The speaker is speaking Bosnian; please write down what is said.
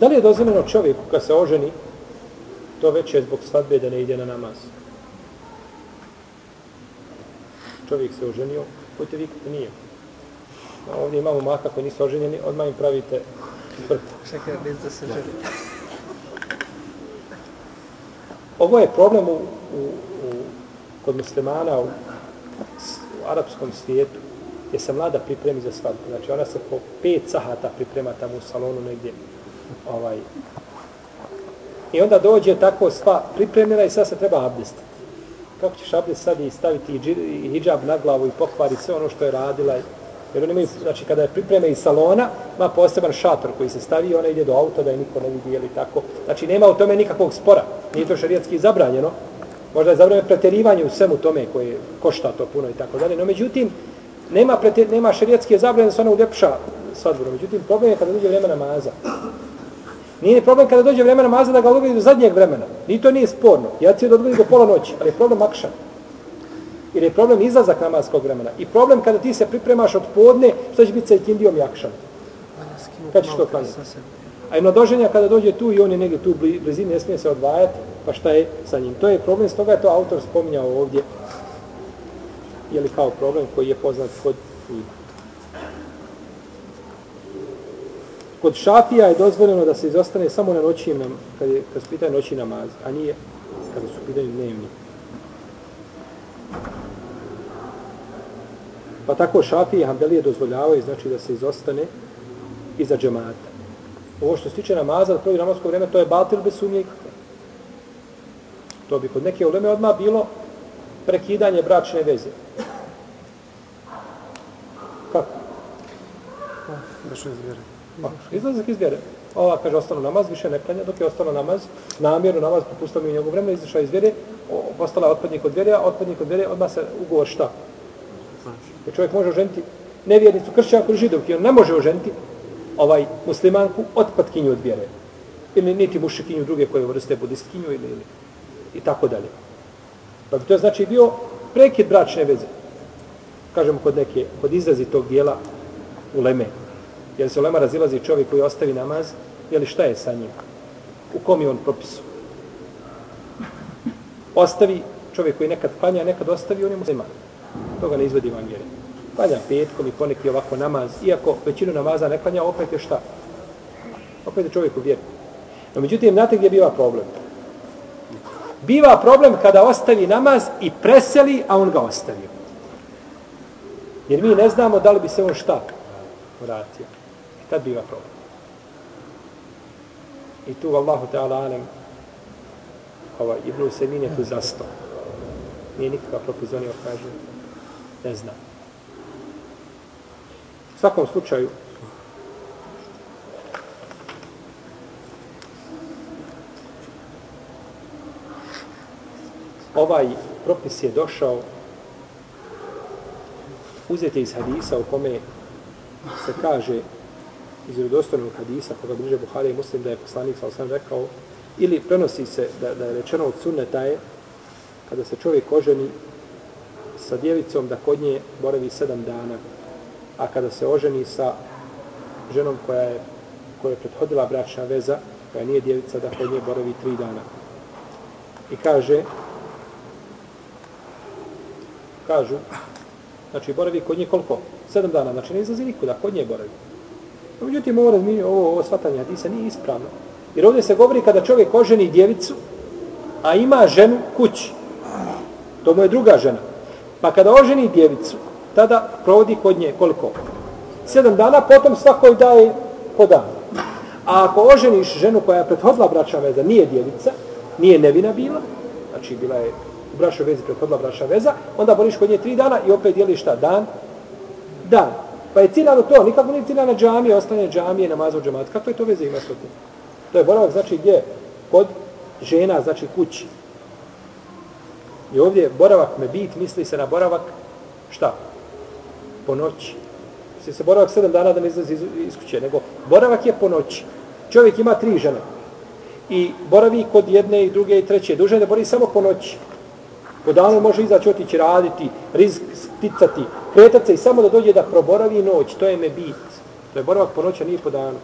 Da li je dozvoljeno čovjeku kad se oženi, to već je zbog svadbe da ne ide na namaz? Čovjek se oženio, pojte vi kako nije. A ovdje imamo maka koji nisu oženjeni, odmah im pravite vrtu. Čekaj, bez da se želi. Ovo je problem u, u, u, kod muslimana u, u arapskom svijetu, gdje se mlada pripremi za svadbu. Znači ona se po pet sahata priprema tamo u salonu negdje. Ovaj. I onda dođe tako sva pripremljena i sad se treba abdestiti. Kako ćeš abdest sad i staviti i hijab na glavu i pokvari sve ono što je radila. Jer oni imaju, znači kada je pripreme iz salona, ima poseban šator koji se stavi i ona ide do auta da je niko ne vidi ili tako. Znači nema u tome nikakvog spora. Nije to šarijetski zabranjeno. Možda je zabranjeno preterivanje u svemu tome koje košta to puno i tako dalje. No međutim, nema, preter, nema šarijetske zabrane da se ona uljepša svadbu. Međutim, problem je kada dođe vremena namaza. Nije ni problem kada dođe vremena namaza da ga odgodi do zadnjeg vremena. Ni to nije sporno. Ja ću da odgodi do pola noći, ali je problem akšan. Jer je problem izlazak namazskog vremena. I problem kada ti se pripremaš od podne, što će biti sa ikindijom i akšan. Kad ćeš to klanjati? A mladoženja kada dođe tu i on je negdje tu bli- blizini, ne smije se odvajati, pa šta je sa njim? To je problem, stoga je to autor spominjao ovdje, je li kao problem koji je poznat kod ljudi. Kod šafija je dozvoljeno da se izostane samo na noćnim, nam- kad, je, kad su pitanje noći namaz, a nije kada su pitanje dnevni. Pa tako šafije i hanbelije dozvoljavaju, znači da se izostane iza džemata. Ovo što se tiče namaza, da provi namazko vreme, to je batil bez sumnje. To bi kod neke uleme odmah bilo prekidanje bračne veze. Kako? Došao iz Pa, izlazak iz vjere. Ova kaže ostalo namaz, više ne klanja, dok je ostalo namaz, namjerno namaz, popustao mi u njegovu vremena, izašao iz vjere, postala je otpadnik od vjere, a otpadnik od vjere, odmah se ugovor šta? Jer čovjek može oženiti nevjernicu, kršćanku ili židovki, on ne može oženiti ovaj muslimanku otpadkinju od vjere. Ili niti mušikinju druge koje vrste budistkinju ili, ili i tako dalje. Pa bi to znači bio prekid bračne veze. Kažemo kod neke, kod izrazi tog dijela u leme. Jer se u lema razilazi čovjek koji ostavi namaz, je li šta je sa njim? U kom je on propisu? Ostavi čovjek koji nekad klanja, nekad ostavi, on je musliman. Toga ne izvodi van vjere. Klanja petkom i poneki ovako namaz, iako većinu namaza ne klanja, opet je šta? Opet je čovjek u vjeru. No, međutim, znate gdje biva problem? Biva problem kada ostavi namaz i preseli, a on ga ostavio. Jer mi ne znamo da li bi se on šta vratio. Tad biva problem. I tu, Allahu Teala Alem, ovaj, Ibn Usemin je tu zastao. Nije nikakav propizonio, kaže, ne zna. U svakom slučaju, ovaj propis je došao uzeti iz hadisa u kome se kaže iz vjerodostojnog hadisa koga bliže Buhari i Muslim da je poslanik sa osam rekao ili prenosi se da, da je rečeno od sunneta je kada se čovjek oženi sa djevicom da kod nje boravi sedam dana a kada se oženi sa ženom koja je koja je prethodila bračna veza koja nije djevica da kod nje boravi tri dana i kaže kažu znači boravi kod nje koliko? sedam dana, znači ne izlazi nikuda, kod nje boravi No, međutim, ovo razminje, ovo, ovo shvatanje hadisa nije ispravno. Jer ovdje se govori kada čovjek oženi djevicu, a ima ženu kući. To mu je druga žena. Pa kada oženi djevicu, tada provodi kod nje koliko? Sedam dana, potom svakoj daje po dan. A ako oženiš ženu koja je prethodila braća veza, nije djevica, nije nevina bila, znači bila je u bračnoj vezi prethodila bračna veza, onda boriš kod nje tri dana i opet dijeliš šta? Dan? Dan. Pa je ciljano to, nikako nije na džamije, ostane džamije, namaza u džamatu. Kako je to veze ima s tim? To je boravak, znači gdje? Kod žena, znači kući. I ovdje boravak me bit, misli se na boravak, šta? Po noći. Misli se boravak sedam dana da ne izlazi iz, iz kuće, nego boravak je po noći. Čovjek ima tri žene. I boravi kod jedne i druge i treće. Duže da boravi samo po noći. Po danu može izaći otići raditi, rizik sticati, kretati se i samo da dođe da proboravi noć. To je me bit. To je boravak po noći, a nije po danu.